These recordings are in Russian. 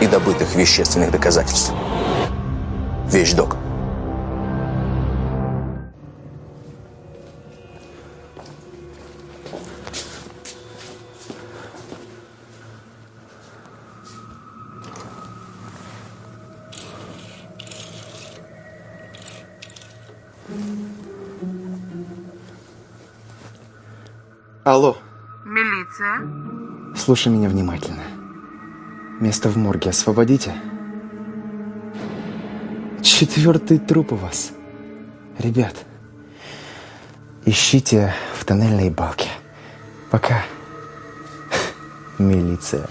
и добытых вещественных доказательств. Вещдок. Алло. Милиция? Слушай меня внимательно. Место в морге освободите. Четвертый труп у вас. Ребят, ищите в тоннельной балке. Пока. Милиция.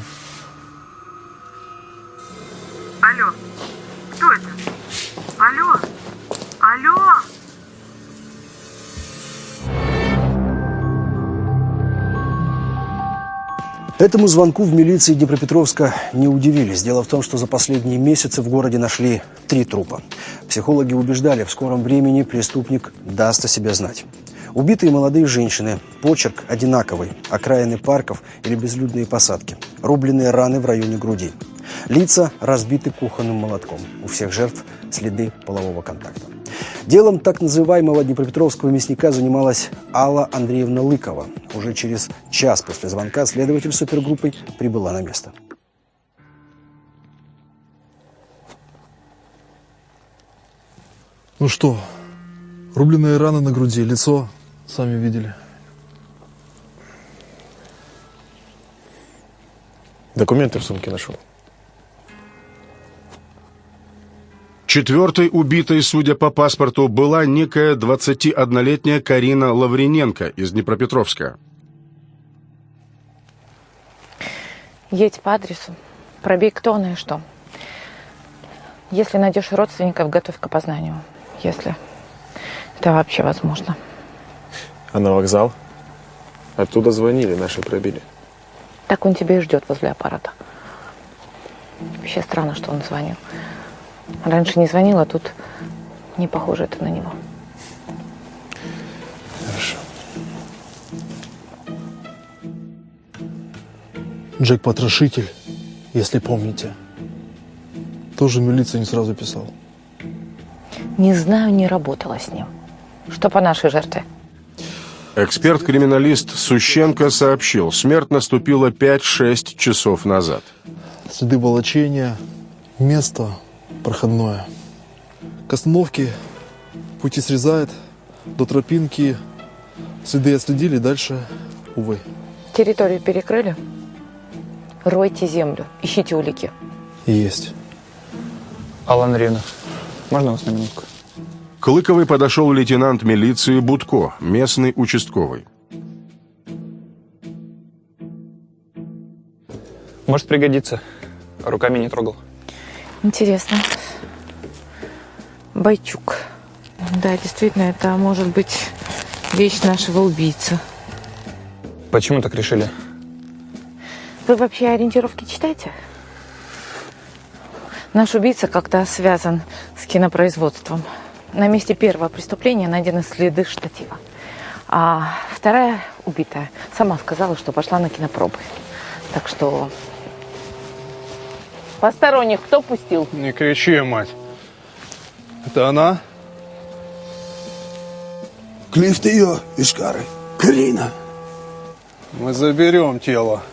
Алло, кто это? Алло, алло! Этому звонку в милиции Днепропетровска не удивились. Дело в том, что за последние месяцы в городе нашли три трупа. Психологи убеждали, в скором времени преступник даст о себе знать. Убитые молодые женщины, почерк одинаковый, окраины парков или безлюдные посадки, рубленные раны в районе груди. Лица разбиты кухонным молотком. У всех жертв следы полового контакта. Делом так называемого Днепропетровского мясника занималась Алла Андреевна Лыкова. Уже через час после звонка следователь супергруппой прибыла на место. Ну что, рубленые раны на груди, лицо, сами видели. Документы в сумке нашел. Четвертой убитой, судя по паспорту, была некая 21-летняя Карина Лаврененко из Днепропетровска. Едь по адресу, пробей кто она и что. Если найдешь родственников, готовь к опознанию. Если это вообще возможно. А на вокзал? Оттуда звонили, наши пробили. Так он тебя и ждет возле аппарата. Вообще странно, что он звонил. Раньше не звонил, а тут не похоже это на него. Хорошо. Джек Потрошитель, если помните. Тоже милиция не сразу писал. Не знаю, не работала с ним. Что по нашей жертве? Эксперт-криминалист Сущенко сообщил, смерть наступила 5-6 часов назад. Следы волочения, место проходное. К остановке пути срезает, до тропинки следы отследили, дальше, увы. Территорию перекрыли? Ройте землю, ищите улики. Есть. Алла Андреевна, можно вас на минутку? К Лыковой подошел лейтенант милиции Будко, местный участковый. Может пригодиться. Руками не трогал. Интересно. Бойчук. Да, действительно, это может быть вещь нашего убийцы. Почему так решили? Вы вообще ориентировки читаете? Наш убийца как-то связан с кинопроизводством. На месте первого преступления найдены следы штатива. А вторая убитая сама сказала, что пошла на кинопробы. Так что... Посторонних кто пустил? Не кричи, мать. Это она? Клифт ее, Ишкары. Карина. Мы заберем тело.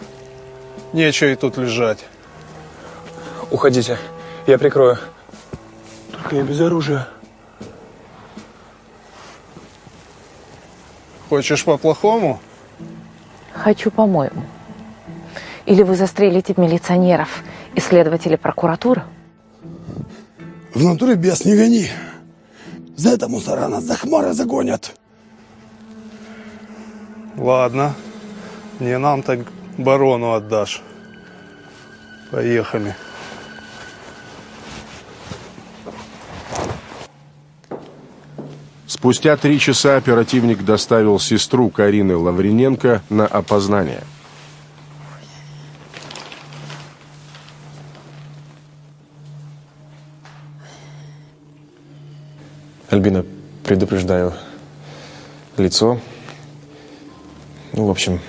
Нечего и тут лежать. Уходите, я прикрою. Только я без оружия. Хочешь по-плохому? Хочу, по-моему. Или вы застрелите милиционеров исследователи прокуратуры. В натуре без не гони. За это мусора нас за хмары загонят. Ладно. Не нам так барону отдашь. Поехали. Спустя три часа оперативник доставил сестру Карины Лаврененко на опознание – Альбина, предупреждаю, лицо. Ну, в общем,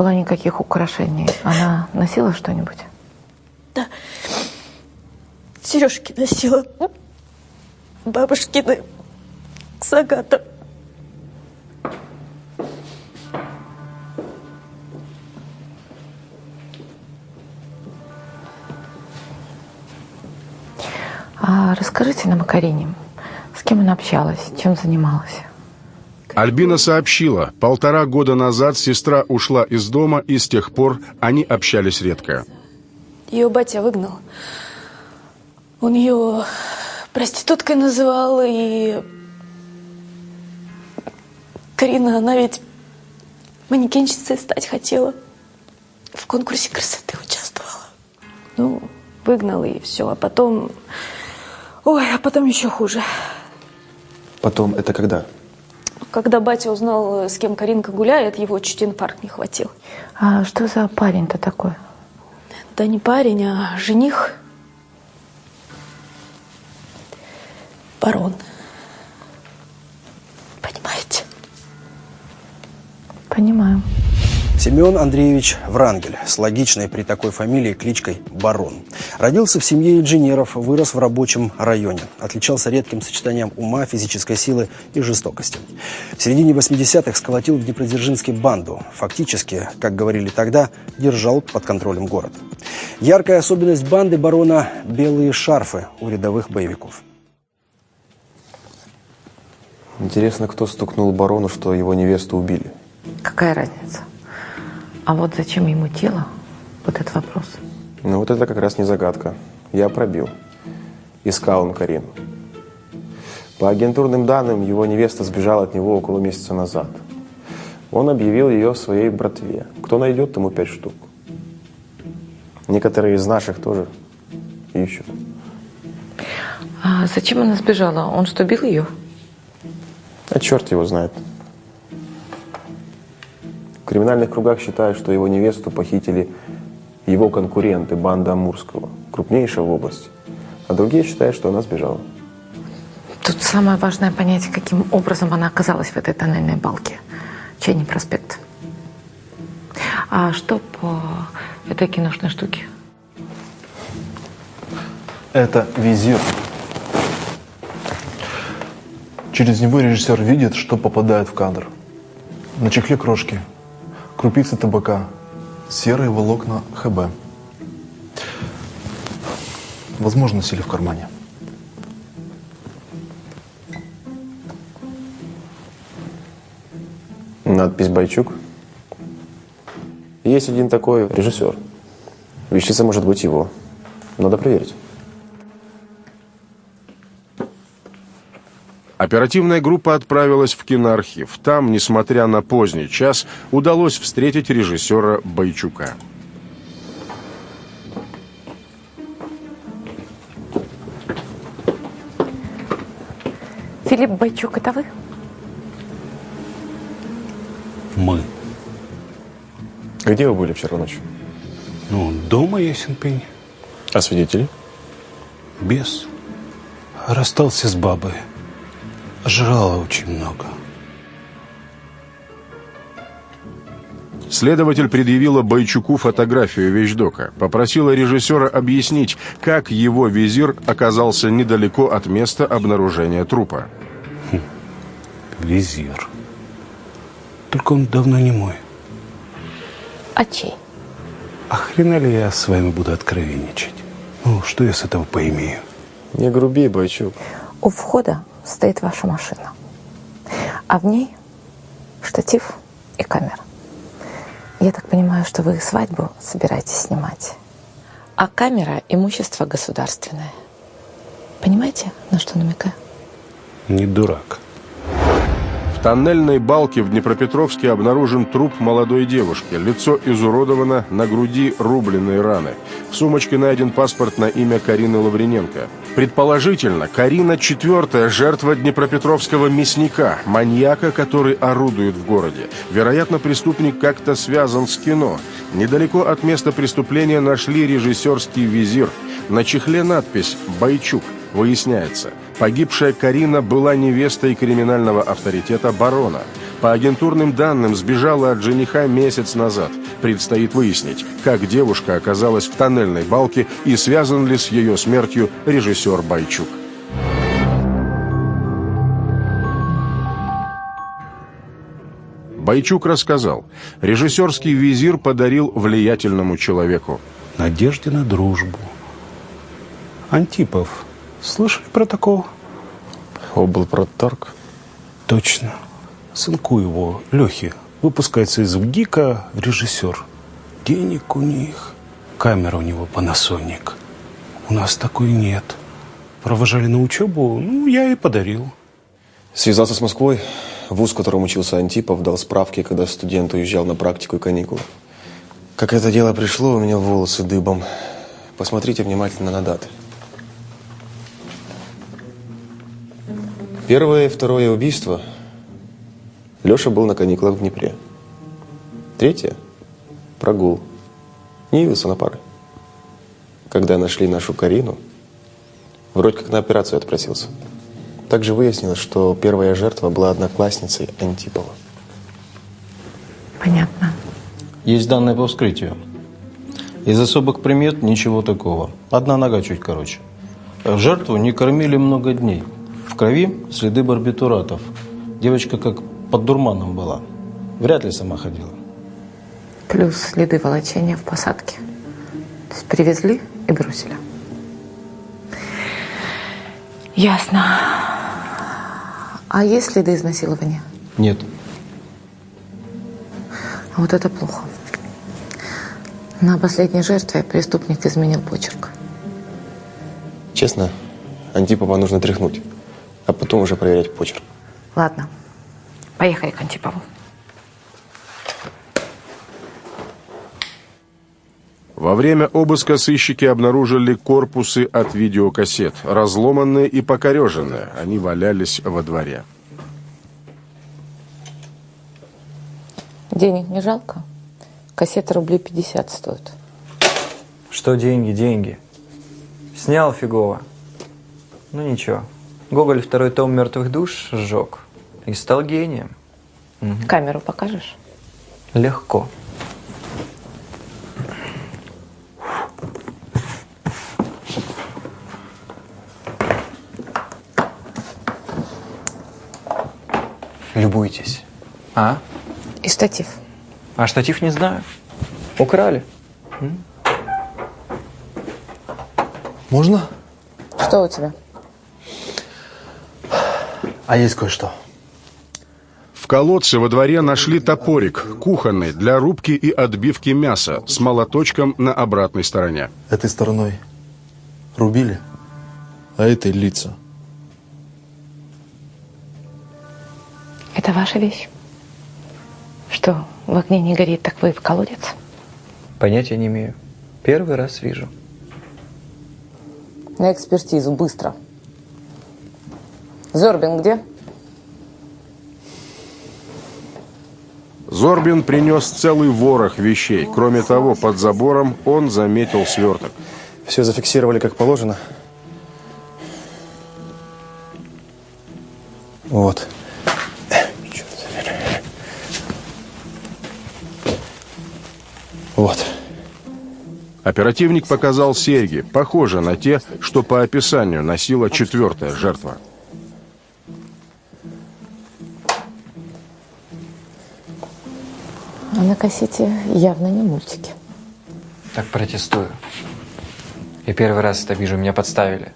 было никаких украшений. Она носила что-нибудь? Да. Сережки носила. Бабушкины. С агатом. А расскажите нам о Карине. С кем она общалась, чем занималась? Альбина сообщила, полтора года назад сестра ушла из дома, и с тех пор они общались редко. Ее батя выгнал. Он ее проституткой называл, и... Карина, она ведь манекенщицей стать хотела. В конкурсе красоты участвовала. Ну, выгнал и все. А потом... Ой, а потом еще хуже. потом это когда? Когда батя узнал, с кем Каринка гуляет, его чуть инфаркт не хватил. А что за парень-то такой? Да не парень, а жених. Барон. Понимаете? Понимаю. Семен Андреевич Врангель с логичной при такой фамилии кличкой Барон. Родился в семье инженеров, вырос в рабочем районе. Отличался редким сочетанием ума, физической силы и жестокости. В середине 80-х сколотил в Днепродзержинске банду. Фактически, как говорили тогда, держал под контролем город. Яркая особенность банды Барона – белые шарфы у рядовых боевиков. Интересно, кто стукнул барону, что его невесту убили? Какая разница? А вот зачем ему тело? Вот этот вопрос. Ну вот это как раз не загадка. Я пробил. Искал он Карину. По агентурным данным, его невеста сбежала от него около месяца назад. Он объявил ее своей братве. Кто найдет, тому пять штук. Некоторые из наших тоже ищут. А зачем она сбежала? Он что, бил ее? А черт его знает. В криминальных кругах считают, что его невесту похитили его конкуренты, банда Амурского, крупнейшая в области. А другие считают, что она сбежала. Тут самое важное понять, каким образом она оказалась в этой тоннельной балке. Чайный проспект. А что по этой киношной штуке? Это визир. Через него режиссер видит, что попадает в кадр. На чехле крошки, крупицы табака, серые волокна ХБ. Возможно, носили в кармане. Надпись «Бойчук». Есть один такой режиссер. Вещица может быть его. Надо проверить. Оперативная группа отправилась в киноархив. Там, несмотря на поздний час, удалось встретить режиссера Бойчука. Филипп Бойчук, это вы? Мы. Где вы были вчера ночью? Ну, дома ясен пень. А свидетели? Без. Расстался с бабой. Жрала очень много. Следователь предъявила Бойчуку фотографию вещдока. Попросила режиссера объяснить, как его визир оказался недалеко от места обнаружения трупа. Визир. Только он давно не мой. А чей? А хрена ли я с вами буду откровенничать? Ну, что я с этого поимею? Не груби, Бойчук. У входа стоит ваша машина. А в ней штатив и камера. Я так понимаю, что вы свадьбу собираетесь снимать. А камера – имущество государственное. Понимаете, на что намекаю? Не дурак. В тоннельной балке в Днепропетровске обнаружен труп молодой девушки. Лицо изуродовано, на груди рубленые раны. В сумочке найден паспорт на имя Карины Лаврененко. Предположительно, Карина – четвертая жертва Днепропетровского мясника, маньяка, который орудует в городе. Вероятно, преступник как-то связан с кино. Недалеко от места преступления нашли режиссерский визир. На чехле надпись «Бойчук». Выясняется, погибшая Карина была невестой криминального авторитета барона. По агентурным данным, сбежала от жениха месяц назад. Предстоит выяснить, как девушка оказалась в тоннельной балке и связан ли с ее смертью режиссер Байчук. Байчук рассказал, режиссерский визир подарил влиятельному человеку. Надежде на дружбу. Антипов. Слышали про такого? Облпродторг? Точно. Сынку его, Лехи, выпускается из УГИКа режиссер. Денег у них. Камера у него Panasonic. У нас такой нет. Провожали на учебу, ну, я и подарил. Связался с Москвой. Вуз, в котором учился Антипов, дал справки, когда студент уезжал на практику и каникулы. Как это дело пришло, у меня волосы дыбом. Посмотрите внимательно на даты. Первое и второе убийство. Леша был на каникулах в Днепре. Третье – прогул. Не явился на пары. Когда нашли нашу Карину, вроде как на операцию отпросился. Также выяснилось, что первая жертва была одноклассницей Антипова. Понятно. Есть данные по вскрытию. Из особых примет ничего такого. Одна нога чуть короче. Жертву не кормили много дней. В крови следы барбитуратов. Девочка как под дурманом была. Вряд ли сама ходила. Плюс следы волочения в посадке. То есть привезли и бросили. Ясно. А есть следы изнасилования? Нет. А вот это плохо. На последней жертве преступник изменил почерк. Честно, Антипова нужно тряхнуть, а потом уже проверять почерк. Ладно, поехали к Антипову. Во время обыска сыщики обнаружили корпусы от видеокассет, разломанные и покореженные. Они валялись во дворе. Денег не жалко? Кассета рублей 50 стоит. Что деньги, деньги. Снял фигово. Ну ничего. Гоголь второй том «Мертвых душ» сжег. И стал гением. Мгм. Камеру покажешь? Легко. Любуйтесь. А? И штатив. А штатив не знаю. Украли. Можно? Что у тебя? А есть кое-что. В колодце во дворе нашли топорик, кухонный, для рубки и отбивки мяса, с молоточком на обратной стороне. Этой стороной рубили, а этой лица. Это ваша вещь? Что, в окне не горит, так вы в колодец? Понятия не имею. Первый раз вижу. На экспертизу, быстро. Зорбин где? Зорбин принес целый ворох вещей. Кроме того, под забором он заметил сверток. Все зафиксировали как положено. Вот. Вот. Оперативник показал серьги, похожие на те, что по описанию носила четвертая жертва. А на кассете явно не мультики. Так протестую. И первый раз это вижу, меня подставили.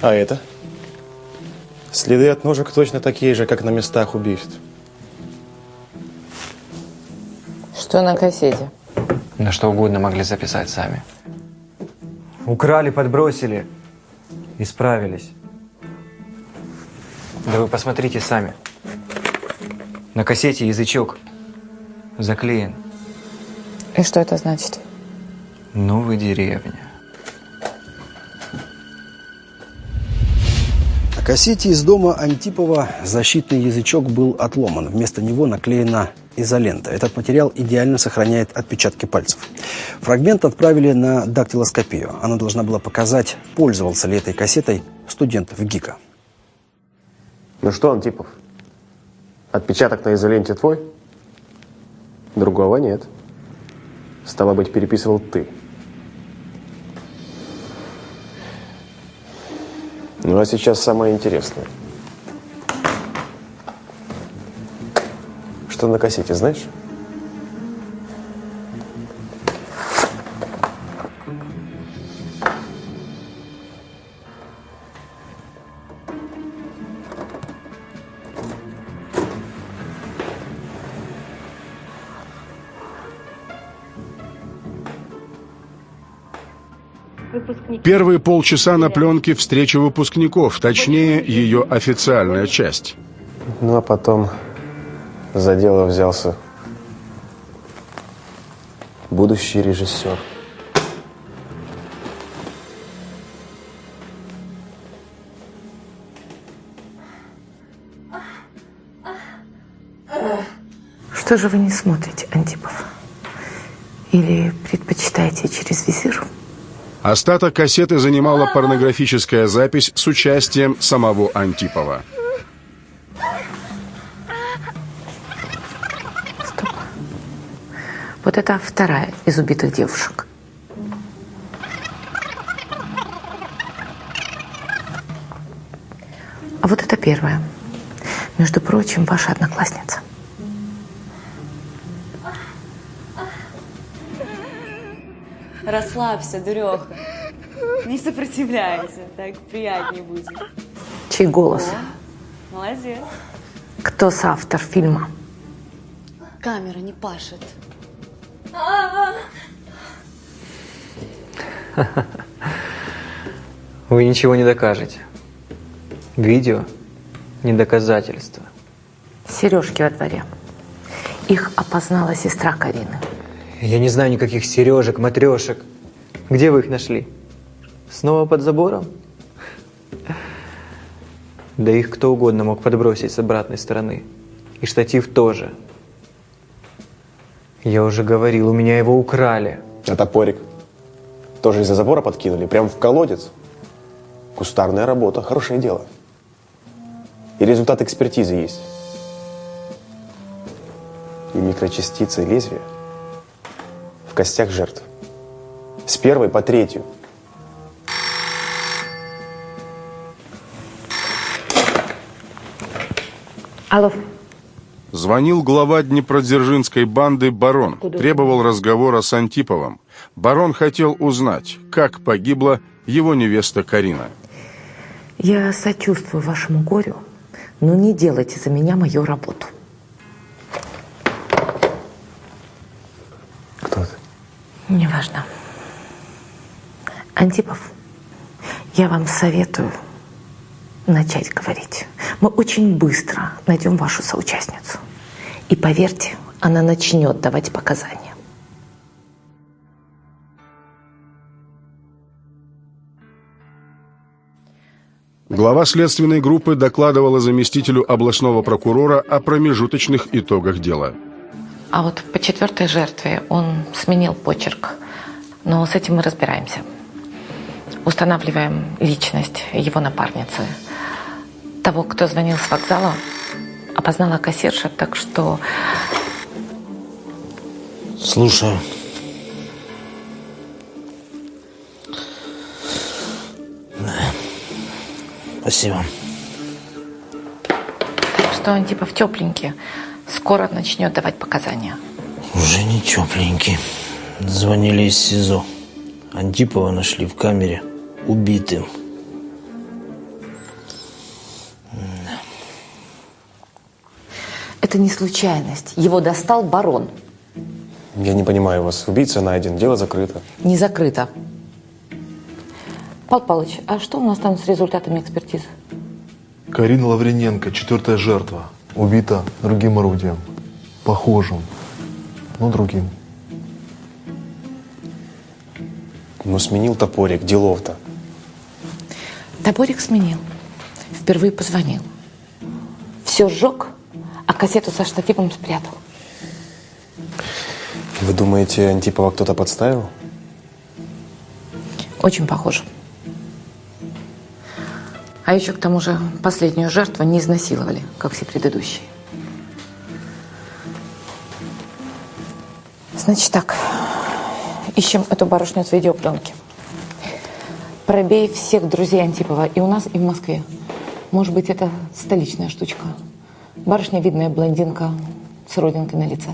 А это? Следы от ножек точно такие же, как на местах убийств. Что на кассете? На что угодно могли записать сами. Украли, подбросили. Исправились. Да вы посмотрите сами. На кассете язычок заклеен. И что это значит? Ну вы деревня. На кассете из дома Антипова защитный язычок был отломан. Вместо него наклеена изолента. Этот материал идеально сохраняет отпечатки пальцев. Фрагмент отправили на дактилоскопию. Она должна была показать, пользовался ли этой кассетой студент в ГИКа. Ну что, Антипов, отпечаток на изоленте твой? Другого нет. Стало быть, переписывал ты. Ну а сейчас самое интересное. Что на кассете, знаешь? Первые полчаса на пленке встреча выпускников, точнее, ее официальная часть. Ну а потом за дело взялся будущий режиссер. Что же вы не смотрите, Антипов? Или предпочитаете через визир? Остаток кассеты занимала порнографическая запись с участием самого Антипова. Вот это вторая из убитых девушек. А вот это первая. Между прочим, ваша одноклассница. Расслабься, дуреха. Не сопротивляйся, так приятнее будет. Чей голос? О, молодец. Кто соавтор фильма? Камера не пашет. Вы ничего не докажете. Видео – не доказательство. Сережки во дворе. Их опознала сестра Карины. Я не знаю никаких сережек, матрешек. Где вы их нашли? Снова под забором? Да их кто угодно мог подбросить с обратной стороны. И штатив тоже. Я уже говорил, у меня его украли. А топорик? Тоже из-за забора подкинули? Прям в колодец? Кустарная работа, хорошее дело. И результат экспертизы есть. И микрочастицы лезвия в костях жертв. С первой по третью. Алло. Звонил глава Днепродзержинской банды Барон. Требовал разговора с Антиповым. Барон хотел узнать, как погибла его невеста Карина. Я сочувствую вашему горю, но не делайте за меня мою работу. Кто ты? Неважно. Антипов, я вам советую начать говорить. Мы очень быстро найдем вашу соучастницу. И поверьте, она начнет давать показания. Глава следственной группы докладывала заместителю областного прокурора о промежуточных итогах дела. А вот по четвертой жертве он сменил почерк. Но с этим мы разбираемся. Устанавливаем личность его напарницы. Того, кто звонил с вокзала, опознала кассирша, так что... Слушаю. Да. Спасибо. Так что он типа в тепленький. Скоро начнет давать показания. Уже не тепленький. Звонили из СИЗО. Антипова нашли в камере убитым. Это не случайность. Его достал барон. Я не понимаю вас. Убийца найден, дело закрыто. Не закрыто. Пал Павлович, а что у нас там с результатами экспертизы? Карина Лаврененко, четвертая жертва, убита другим орудием. Похожим, но другим. Ну, сменил топорик, делов-то. Топорик сменил. Впервые позвонил. Все сжег, а кассету со штативом спрятал. Вы думаете, Антипова кто-то подставил? Очень похоже. А еще к тому же последнюю жертву не изнасиловали, как все предыдущие. Значит так, ищем эту барышню с видеопленки. Пробей всех друзей Антипова и у нас, и в Москве. Может быть, это столичная штучка. Барышня видная блондинка с родинкой на лице.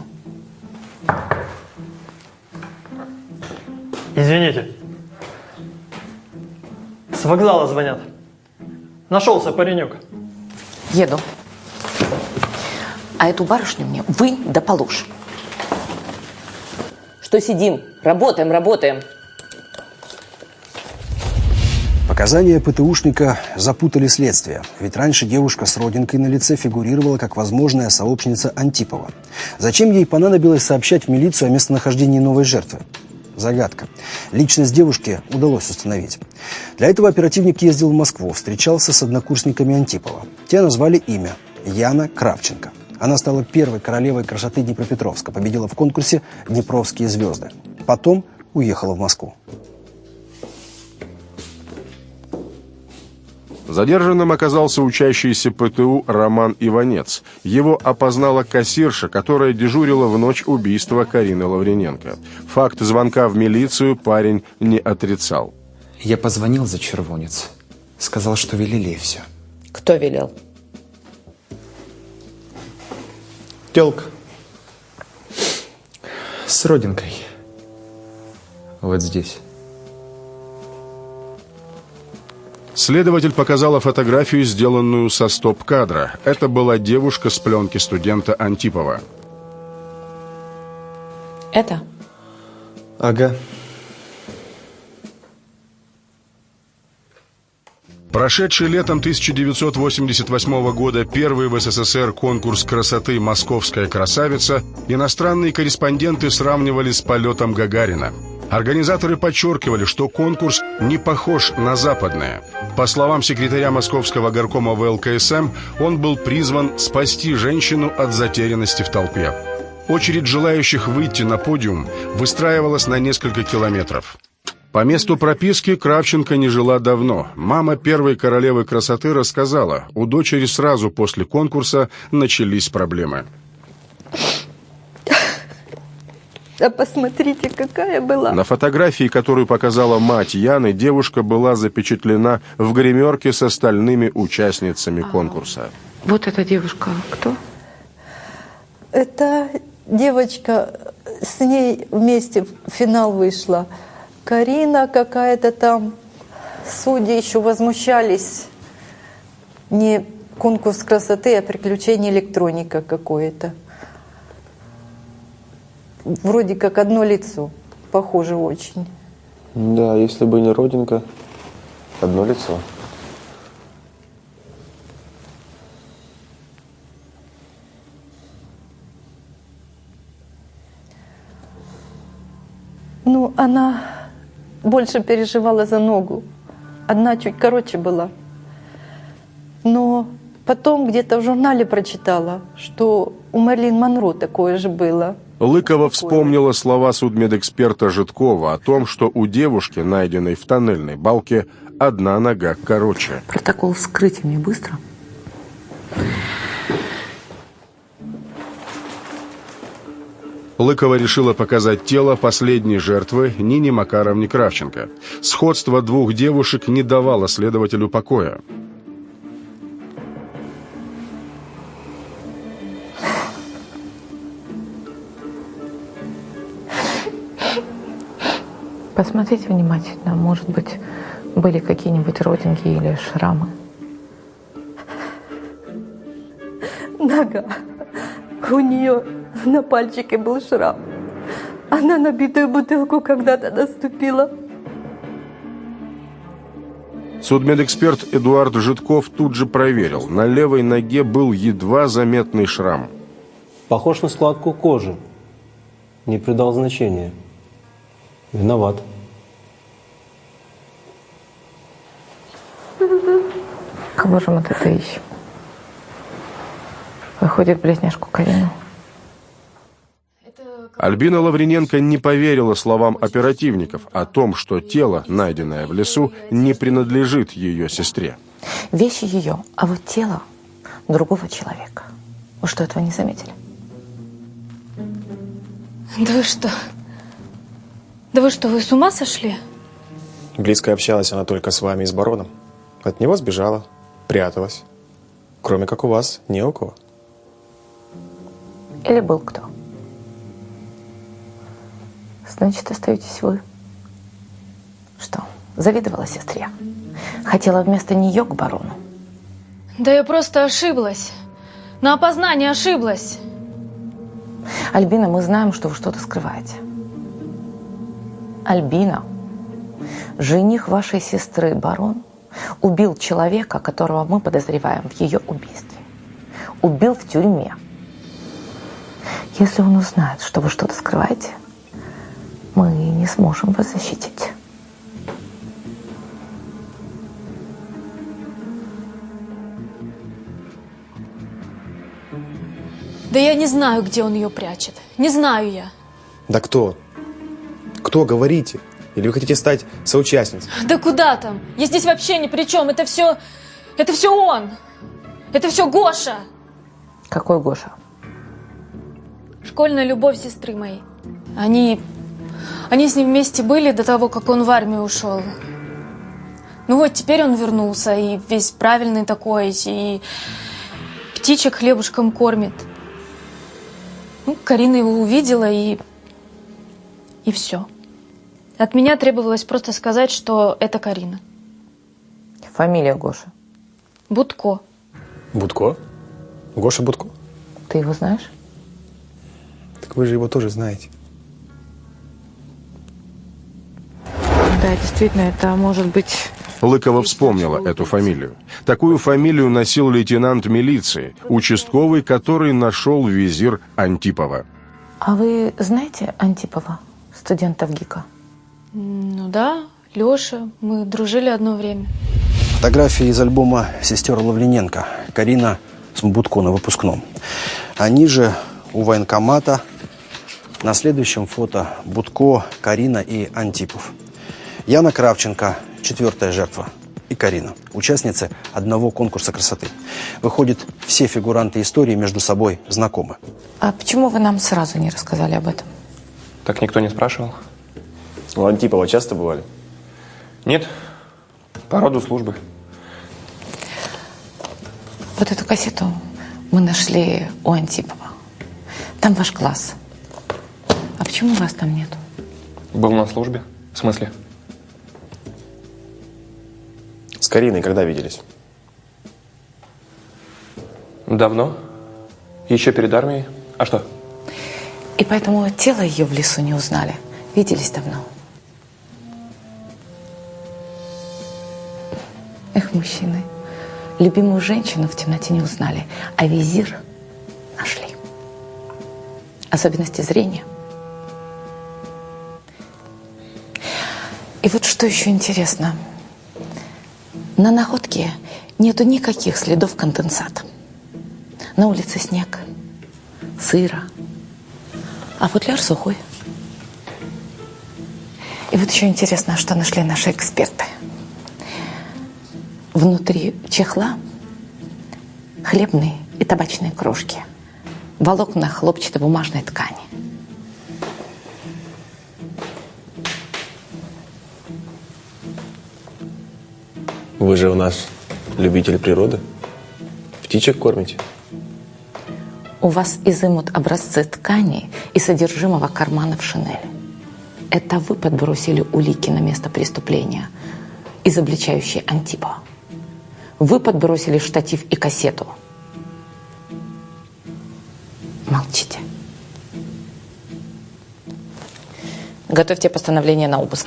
Извините. С вокзала звонят. Нашелся паренек. Еду. А эту барышню мне вы да полушь. Что сидим? Работаем, работаем. Показания ПТУшника запутали следствие, ведь раньше девушка с родинкой на лице фигурировала как возможная сообщница Антипова. Зачем ей понадобилось сообщать в милицию о местонахождении новой жертвы? Загадка. Личность девушки удалось установить. Для этого оперативник ездил в Москву, встречался с однокурсниками Антипова. Те назвали имя – Яна Кравченко. Она стала первой королевой красоты Днепропетровска, победила в конкурсе «Днепровские звезды». Потом уехала в Москву. Задержанным оказался учащийся ПТУ Роман Иванец. Его опознала кассирша, которая дежурила в ночь убийства Карины Лаврененко. Факт звонка в милицию парень не отрицал. Я позвонил за червонец. Сказал, что велели и все. Кто велел? Телка. С родинкой. Вот здесь. Следователь показала фотографию, сделанную со стоп-кадра. Это была девушка с пленки студента Антипова. Это? Ага. Прошедший летом 1988 года первый в СССР конкурс красоты «Московская красавица» иностранные корреспонденты сравнивали с полетом Гагарина. Организаторы подчеркивали, что конкурс не похож на западное. По словам секретаря Московского горкома ВЛКСМ, он был призван спасти женщину от затерянности в толпе. Очередь желающих выйти на подиум выстраивалась на несколько километров. По месту прописки Кравченко не жила давно. Мама первой королевы красоты рассказала, у дочери сразу после конкурса начались проблемы. А посмотрите, какая была. На фотографии, которую показала мать Яны, девушка была запечатлена в гримерке с остальными участницами конкурса. Вот эта девушка кто? Это девочка, с ней вместе в финал вышла. Карина какая-то там. Судьи еще возмущались. Не конкурс красоты, а приключение электроника какое-то. Вроде как одно лицо. Похоже очень. Да, если бы не родинка, одно лицо. Ну, она больше переживала за ногу. Одна чуть короче была. Но потом где-то в журнале прочитала, что у Мерлин Монро такое же было. Лыкова вспомнила слова судмедэксперта Житкова о том, что у девушки, найденной в тоннельной балке, одна нога короче. Протокол вскрытия мне быстро. Лыкова решила показать тело последней жертвы Нине Макаровне Кравченко. Сходство двух девушек не давало следователю покоя. Посмотрите внимательно. Может быть, были какие-нибудь родинки или шрамы. Нога. У нее на пальчике был шрам. Она на битую бутылку когда-то наступила. Судмедэксперт Эдуард Житков тут же проверил. На левой ноге был едва заметный шрам. Похож на складку кожи. Не придал значения. Виноват. Кого же мы тут ищем? Выходит, близняшку Карину. Альбина Лаврененко не поверила словам оперативников о том, что тело, найденное в лесу, не принадлежит ее сестре. Вещи ее, а вот тело другого человека. Вы что, этого не заметили? Да вы что? Да вы что, вы с ума сошли? Близко общалась она только с вами и с бароном. От него сбежала, пряталась. Кроме как у вас, не у кого. Или был кто? Значит, остаетесь вы. Что, завидовала сестре? Хотела вместо нее к барону? Да я просто ошиблась. На опознание ошиблась. Альбина, мы знаем, что вы что-то скрываете. Альбина, жених вашей сестры, барон, убил человека, которого мы подозреваем в ее убийстве. Убил в тюрьме. Если он узнает, что вы что-то скрываете, мы не сможем вас защитить. Да я не знаю, где он ее прячет. Не знаю я. Да кто? Кто, говорите? Или вы хотите стать соучастницей? Да куда там? Я здесь вообще ни при чем. Это все... Это все он. Это все Гоша. Какой Гоша? Школьная любовь сестры моей. Они... Они с ним вместе были до того, как он в армию ушел. Ну вот, теперь он вернулся, и весь правильный такой, и птичек хлебушком кормит. Ну, Карина его увидела, и... И все. От меня требовалось просто сказать, что это Карина. Фамилия Гоша? Будко. Будко? Гоша Будко? Ты его знаешь? Так вы же его тоже знаете. Да, действительно, это может быть... Лыкова вспомнила эту фамилию. Такую фамилию носил лейтенант милиции, участковый, который нашел визир Антипова. А вы знаете Антипова, студента в ГИКа? Ну да, Леша, мы дружили одно время. Фотографии из альбома сестер Лавлиненко. Карина с Будко на выпускном. Они же у военкомата. На следующем фото Будко, Карина и Антипов. Яна Кравченко, четвертая жертва, и Карина, участницы одного конкурса красоты. Выходит, все фигуранты истории между собой знакомы. А почему вы нам сразу не рассказали об этом? Так никто не спрашивал. У Антипова часто бывали? Нет, по роду службы. Вот эту кассету мы нашли у Антипова. Там ваш класс. А почему вас там нет? Был на службе? В смысле? С Кариной когда виделись? Давно. Еще перед армией. А что? И поэтому тело ее в лесу не узнали. Виделись давно. Мужчины. Любимую женщину в темноте не узнали, а визир нашли. Особенности зрения. И вот что еще интересно. На находке нету никаких следов конденсата. На улице снег, сыро, а футляр сухой. И вот еще интересно, что нашли наши эксперты. Внутри чехла хлебные и табачные крошки, волокна хлопчатобумажной ткани. Вы же у нас любитель природы. Птичек кормите. У вас изымут образцы ткани и содержимого кармана в шинели. Это вы подбросили улики на место преступления, изобличающие Антипова. Вы подбросили штатив и кассету. Молчите. Готовьте постановление на обыск.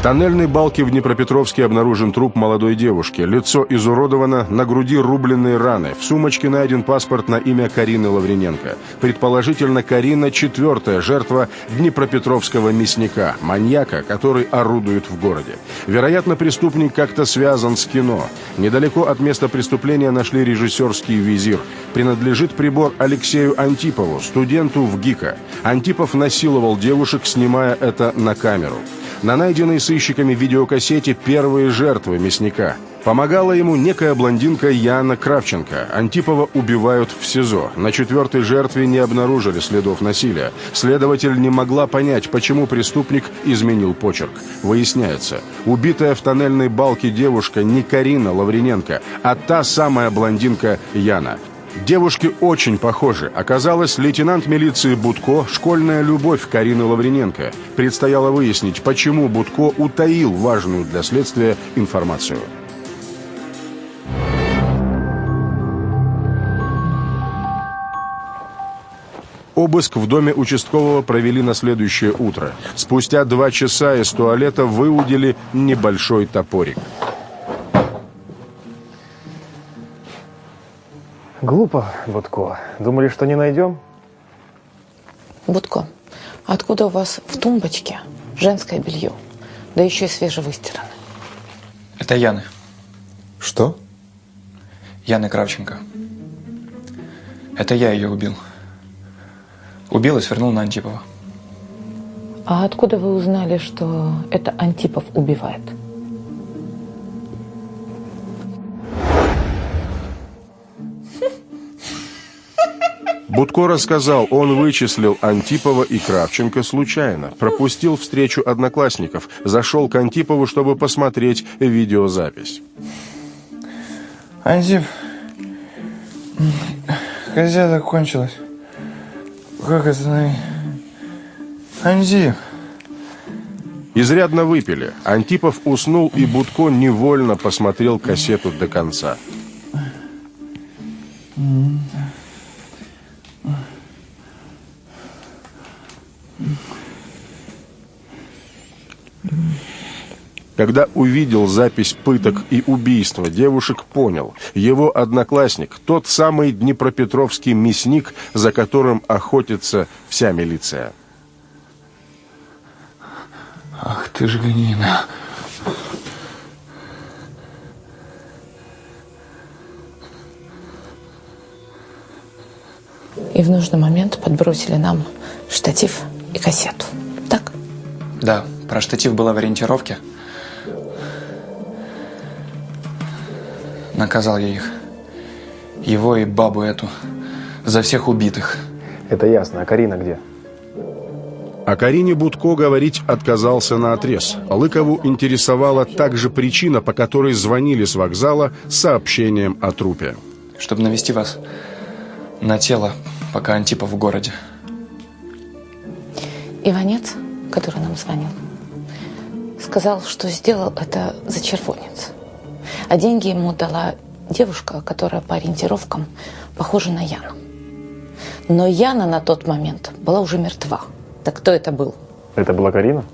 В тоннельной балке в Днепропетровске обнаружен труп молодой девушки. Лицо изуродовано, на груди рубленные раны. В сумочке найден паспорт на имя Карины Лаврененко. Предположительно, Карина – четвертая жертва Днепропетровского мясника, маньяка, который орудует в городе. Вероятно, преступник как-то связан с кино. Недалеко от места преступления нашли режиссерский визир. Принадлежит прибор Алексею Антипову, студенту в ГИКа. Антипов насиловал девушек, снимая это на камеру. На найденной сыщиками видеокассете первые жертвы мясника. Помогала ему некая блондинка Яна Кравченко. Антипова убивают в СИЗО. На четвертой жертве не обнаружили следов насилия. Следователь не могла понять, почему преступник изменил почерк. Выясняется, убитая в тоннельной балке девушка не Карина Лаврененко, а та самая блондинка Яна. Девушки очень похожи. Оказалось, лейтенант милиции Будко – школьная любовь Карины Лаврененко. Предстояло выяснить, почему Будко утаил важную для следствия информацию. Обыск в доме участкового провели на следующее утро. Спустя два часа из туалета выудили небольшой топорик. Глупо, Будко. Думали, что не найдем? Будко, откуда у вас в тумбочке женское белье? Да еще и свежевыстиранное. Это Яны. Что? Яны Кравченко. Это я ее убил. Убил и свернул на Антипова. А откуда вы узнали, что это Антипов убивает? Будко рассказал, он вычислил Антипова и Кравченко случайно, пропустил встречу одноклассников, зашел к Антипову, чтобы посмотреть видеозапись. Антип, газета кончилась. Как это? Антип. Изрядно выпили. Антипов уснул, и Будко невольно посмотрел кассету до конца. Когда увидел запись пыток и убийства девушек, понял, его одноклассник, тот самый днепропетровский мясник, за которым охотится вся милиция. Ах ты ж гнина. И в нужный момент подбросили нам штатив и кассету. Так? Да, про штатив было в ориентировке. Наказал я их. Его и бабу эту. За всех убитых. Это ясно. А Карина где? О Карине Будко говорить отказался на отрез. Лыкову интересовала также причина, по которой звонили с вокзала с сообщением о трупе. Чтобы навести вас на тело, пока Антипов в городе. Иванец, который нам звонил, сказал, что сделал это за червонец. А деньги ему дала девушка, которая по ориентировкам похожа на Яну. Но Яна на тот момент была уже мертва. Так кто это был? Это была Карина?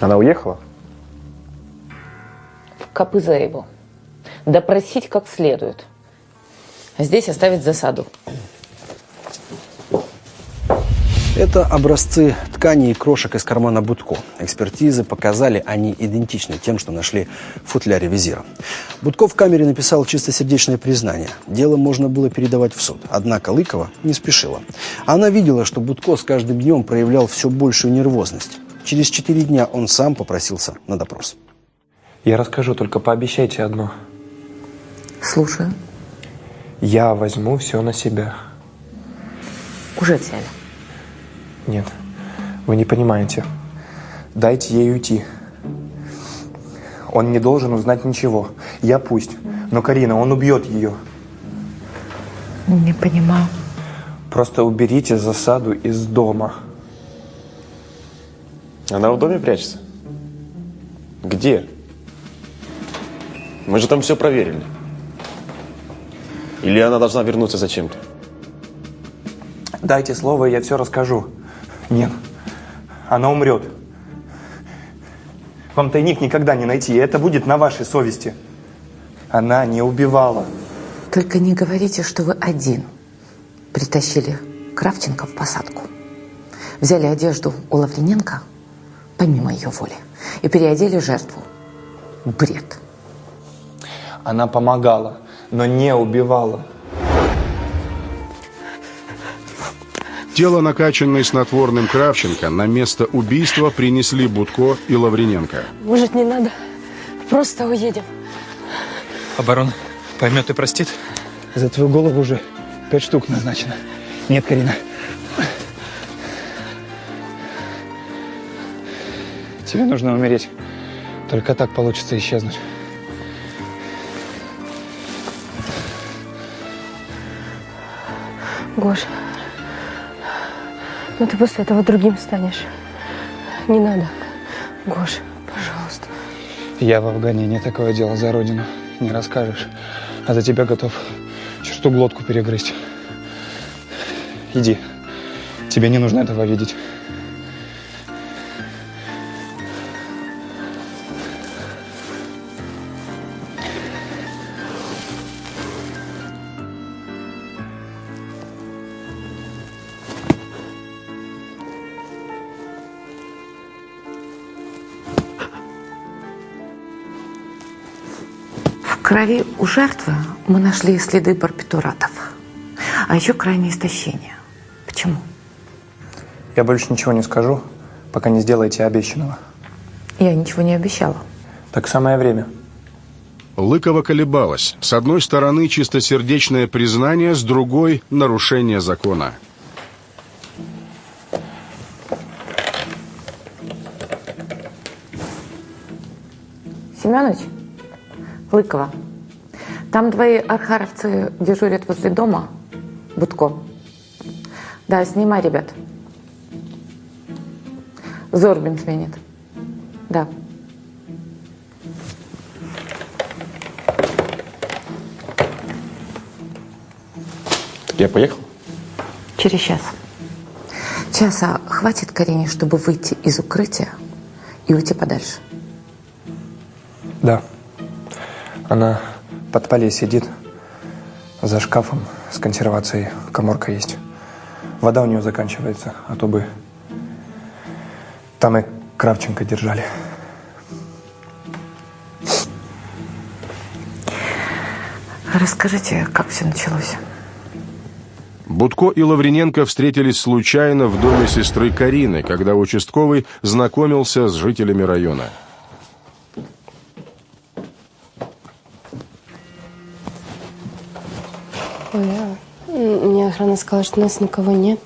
Она уехала? В Копызаево. Допросить как следует. А здесь оставить засаду. Это образцы тканей и крошек из кармана Будко. Экспертизы показали, они идентичны тем, что нашли в футляре визира. Будко в камере написал чистосердечное признание. Дело можно было передавать в суд. Однако Лыкова не спешила. Она видела, что Будко с каждым днем проявлял все большую нервозность. Через четыре дня он сам попросился на допрос. Я расскажу, только пообещайте одно. Слушаю. Я возьму все на себя. Уже взяли. Нет, вы не понимаете. Дайте ей уйти. Он не должен узнать ничего. Я пусть. Но Карина, он убьет ее. Не понимаю. Просто уберите засаду из дома. Она в доме прячется? Где? Мы же там все проверили. Или она должна вернуться зачем-то? Дайте слово, и я все расскажу. Нет, она умрет. Вам тайник никогда не найти, и это будет на вашей совести. Она не убивала. Только не говорите, что вы один притащили Кравченко в посадку. Взяли одежду у Лавриненко, помимо ее воли, и переодели жертву. Бред. Она помогала, но не убивала. Тело, накачанное снотворным Кравченко, на место убийства принесли Будко и Лавриненко. Может, не надо? Просто уедем. Оборон поймет и простит? За твою голову уже пять штук назначено. Нет, Карина. Тебе нужно умереть. Только так получится исчезнуть. Гоша, ну ты после этого другим станешь. Не надо. Гоша, пожалуйста. Я в Афгане не такое дело за родину. Не расскажешь. А за тебя готов черту глотку перегрызть. Иди. Тебе не нужно этого видеть. Крови у жертвы мы нашли следы барбитуратов, а еще крайнее истощение. Почему? Я больше ничего не скажу, пока не сделаете обещанного. Я ничего не обещала. Так самое время. Лыкова колебалась. С одной стороны чистосердечное признание, с другой – нарушение закона. Семенович, Лыкова, там твои архаровцы дежурят возле дома, Будко. Да, снимай, ребят. Зорбин сменит. Да. Так я поехал? Через час. Часа хватит Карине, чтобы выйти из укрытия и уйти подальше. Да. Она подпале сидит за шкафом с консервацией. Коморка есть. Вода у нее заканчивается, а то бы там и Кравченко держали. Расскажите, как все началось? Будко и Лавриненко встретились случайно в доме сестры Карины, когда участковый знакомился с жителями района. Ой, а, м, мне охрана сказала, что у нас никого нет.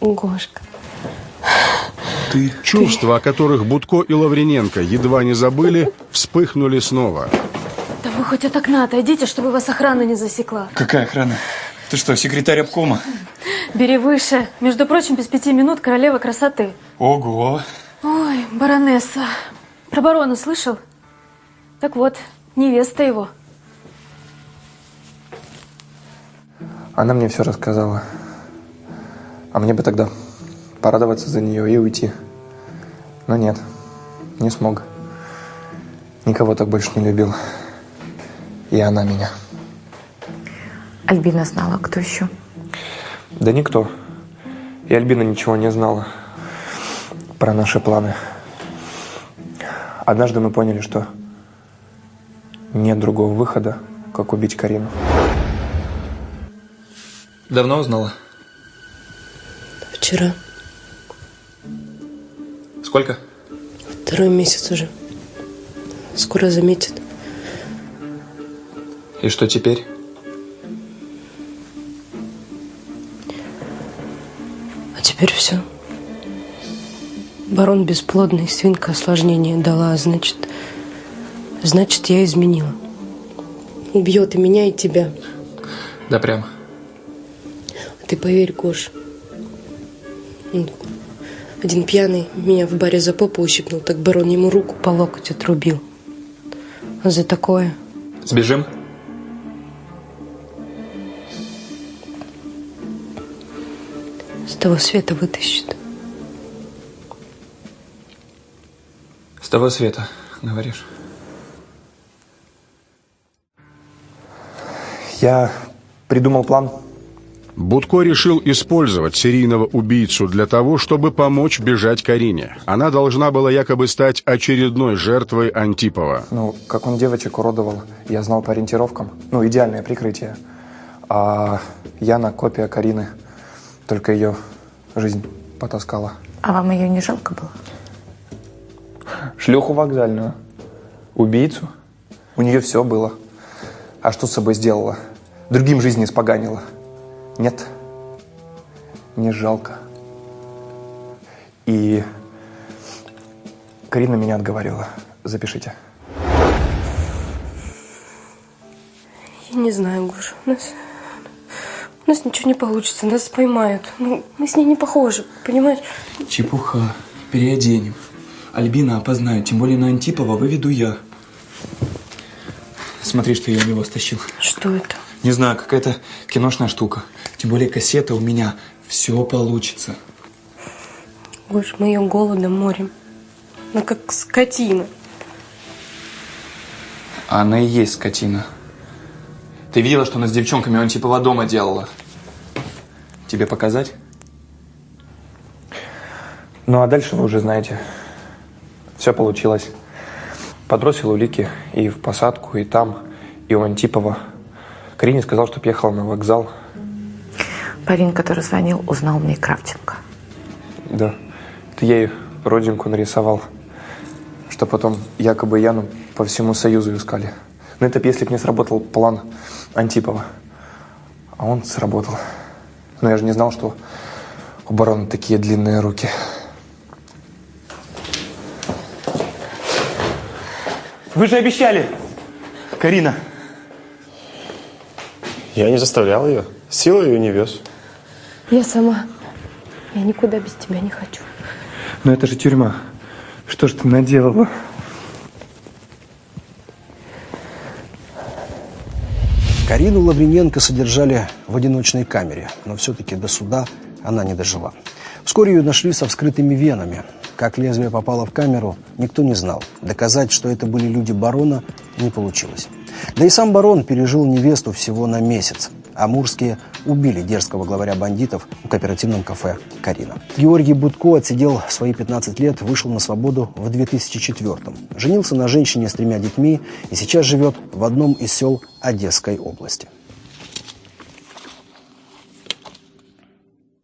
Гошка. Ты... Чувства, о которых Будко и Лавриненко едва не забыли, вспыхнули снова. Да вы хоть от окна отойдите, чтобы вас охрана не засекла. Какая охрана? Ты что, секретарь обкома? Бери выше. Между прочим, без пяти минут королева красоты. Ого! Ой, баронесса. Про барона слышал? Так вот, невеста его. Она мне все рассказала. А мне бы тогда порадоваться за нее и уйти. Но нет, не смог. Никого так больше не любил. И она меня. Альбина знала, кто еще? Да никто. И Альбина ничего не знала про наши планы. Однажды мы поняли, что нет другого выхода, как убить Карину. Давно узнала? Вчера. Сколько? Второй месяц уже. Скоро заметит. И что теперь? А теперь все. Барон бесплодный, свинка осложнение дала, а значит... Значит, я изменила. Убьет и меня, и тебя. Да прямо. Ты поверь, Гош. Один пьяный меня в баре за попу ущипнул, так барон ему руку по локоть отрубил. А за такое Сбежим? с того света вытащит. С того света, говоришь. Я придумал план. Будко решил использовать серийного убийцу для того, чтобы помочь бежать Карине. Она должна была якобы стать очередной жертвой Антипова. Ну, как он девочек уродовал, я знал по ориентировкам. Ну, идеальное прикрытие. А Яна копия Карины. Только ее жизнь потаскала. А вам ее не жалко было? Шлюху вокзальную. Убийцу. У нее все было. А что с собой сделала? Другим жизни испоганила. Нет. Не жалко. И Карина меня отговорила. Запишите. Я не знаю, Гоша, у нас, у нас ничего не получится, нас поймают. Ну, мы с ней не похожи, понимаешь? Чепуха. Переоденем. Альбина опознает, тем более на Антипова выведу я. Смотри, что я у него стащил. Что это? Не знаю, какая-то киношная штука. Тем более кассета у меня. Все получится. Гош, мы ее голодом морим. Она как скотина. Она и есть скотина. Ты видела, что она с девчонками у Антипова дома делала? Тебе показать? Ну, а дальше вы уже знаете. Все получилось. Подбросил улики и в посадку, и там, и у Антипова. Карине сказал, чтоб ехала на вокзал. Парень, который звонил, узнал мне Кравченко. Да. Это я ей родинку нарисовал. Что потом якобы Яну по всему Союзу искали. Но это б если бы не сработал план Антипова. А он сработал. Но я же не знал, что у барона такие длинные руки. Вы же обещали! Карина! Я не заставлял ее. Силой ее не вез. Я сама. Я никуда без тебя не хочу. Но это же тюрьма. Что ж ты наделала? Карину Лавриненко содержали в одиночной камере, но все-таки до суда она не дожила. Вскоре ее нашли со вскрытыми венами. Как лезвие попало в камеру, никто не знал. Доказать, что это были люди барона, не получилось. Да и сам барон пережил невесту всего на месяц. Амурские убили дерзкого главаря бандитов в кооперативном кафе «Карина». Георгий Будко отсидел свои 15 лет, вышел на свободу в 2004-м. Женился на женщине с тремя детьми и сейчас живет в одном из сел Одесской области.